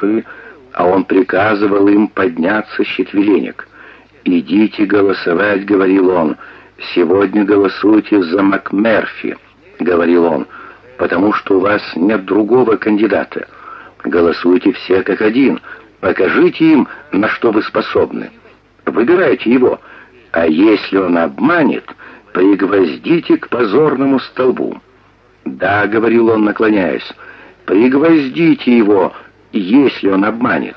души, а он приказывал им подняться с четверенек. «Идите голосовать», — говорил он, — «сегодня голосуйте за МакМерфи», — говорил он, — «потому что у вас нет другого кандидата. Голосуйте все как один, покажите им, на что вы способны. Выбирайте его, а если он обманет, пригвоздите к позорному столбу». «Да», — говорил он, наклоняясь, — «пригвоздите его, если он обманет.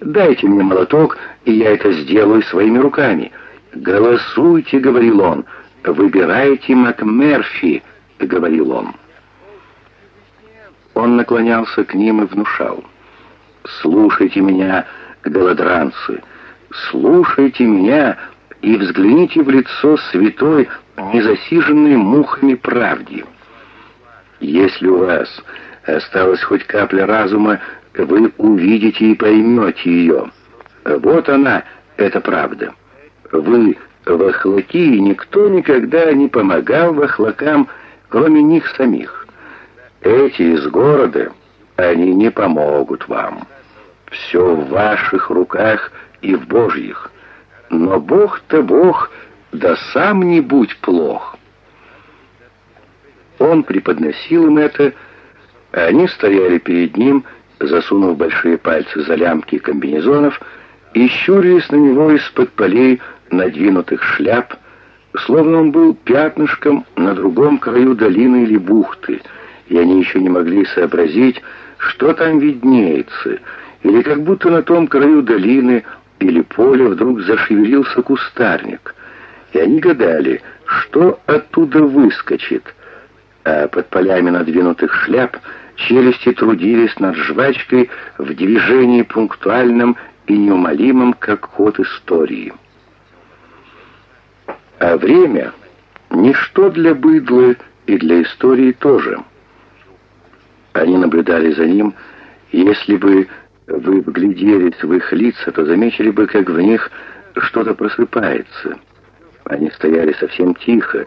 Дайте мне молоток, и я это сделаю своими руками. Голосуйте, говорил он. Выбирайте МакМерфи, говорил он. Он наклонялся к ним и внушал. «Слушайте меня, голодранцы, слушайте меня и взгляните в лицо святой, незасиженной мухами правде. Если у вас осталась хоть капля разума, вы увидите и поймете ее. Вот она, эта правда. Вы вахлаки, и никто никогда не помогал вахлакам, кроме них самих. Эти из города, они не помогут вам. Все в ваших руках и в Божьих. Но Бог-то Бог, да сам не будь плох. Он преподносил им это, а они стояли перед ним, засунув большие пальцы за лямки комбинезонов, и щурились на него из-под полей надвинутых шляп, словно он был пятнышком на другом краю долины или бухты, и они еще не могли сообразить, что там виднеется, или как будто на том краю долины или поля вдруг зашевелился кустарник, и они гадали, что оттуда выскочит, а под полями надвинутых шляп — Челюсти трудились над жвачкой в движении пунктуальном и неумолимом, как ход истории. А время — ничто для быдла и для истории тоже. Они наблюдали за ним, если бы вы вгляделись в их лица, то заметили бы, как в них что-то просыпается. Они стояли совсем тихо,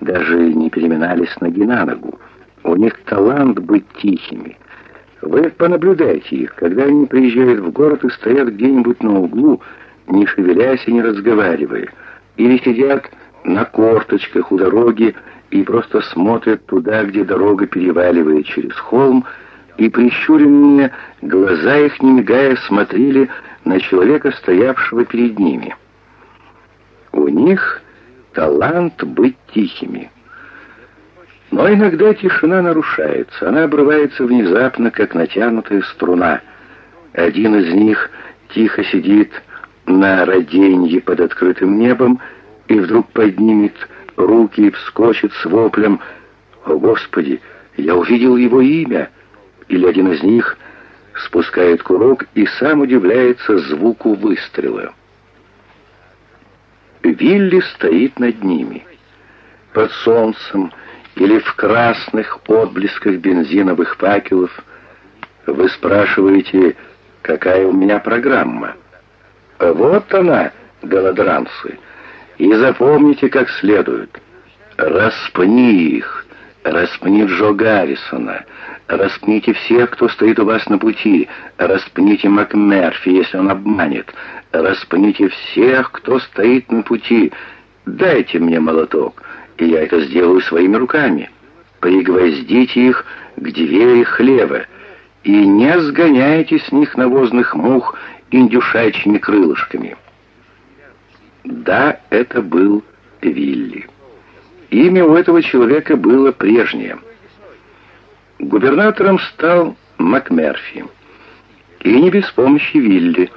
даже не переминались ноги на ногу. У них талант быть тихими. Вы понаблюдайте их, когда они приезжают в город и стоят где-нибудь на углу, не шевелясь и не разговаривая, или сидят на корточках у дороги и просто смотрят туда, где дорога переваливает через холм, и прищуренные глаза их, не мигая, смотрели на человека, стоявшего перед ними. У них талант быть тихими. Но иногда тишина нарушается, она обрывается внезапно, как натянутая струна. Один из них тихо сидит на роденье под открытым небом и вдруг поднимет руки и вскочит с воплем «О, Господи, я увидел его имя!» Или один из них спускает курок и сам удивляется звуку выстрела. Вилли стоит над ними. Под солнцем, или в красных отблесках бензиновых факелов, вы спрашиваете, какая у меня программа. Вот она, голодранцы, и запомните как следует. Распни их, распни Джо Гаррисона, распните всех, кто стоит у вас на пути, распните МакМерфи, если он обманет, распните всех, кто стоит на пути. Дайте мне молоток, и я это сделаю своими руками. Пригвоздите их к двери хлева, и не сгоняйте с них навозных мух индюшачьими крылышками. Да, это был Вилли. Имя у этого человека было прежнее. Губернатором стал МакМерфи. И не без помощи Вилли.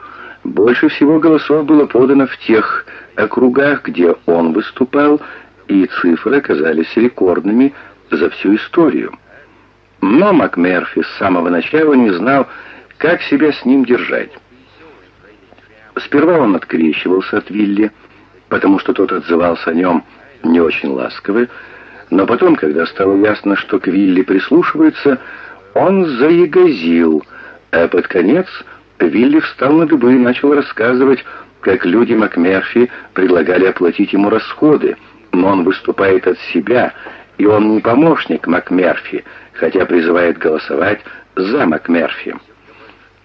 Больше всего голосов было подано в тех округах, где он выступал, и цифры оказались рекордными за всю историю. Но МакМерфи с самого начала не знал, как себя с ним держать. Сперва он открещивался от Вилли, потому что тот отзывался о нем не очень ласково, но потом, когда стало ясно, что к Вилли прислушивается, он заягозил, а под конец Вилли встал на дыбы и начал рассказывать, как люди МакМерфи предлагали оплатить ему расходы, но он выступает от себя, и он не помощник МакМерфи, хотя призывает голосовать за МакМерфи.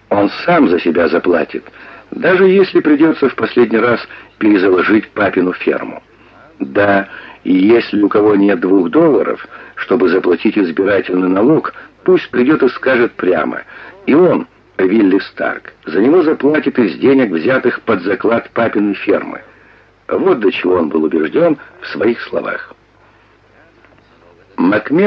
Он сам за себя заплатит, даже если придется в последний раз перезаложить папину ферму. Да, и если у кого нет двух долларов, чтобы заплатить избирательный налог, пусть придет и скажет прямо. И он, Вилли Старк, за него заплатит из денег, взятых под заклад папиной фермы. Вот до чего он был убежден в своих словах. Макмер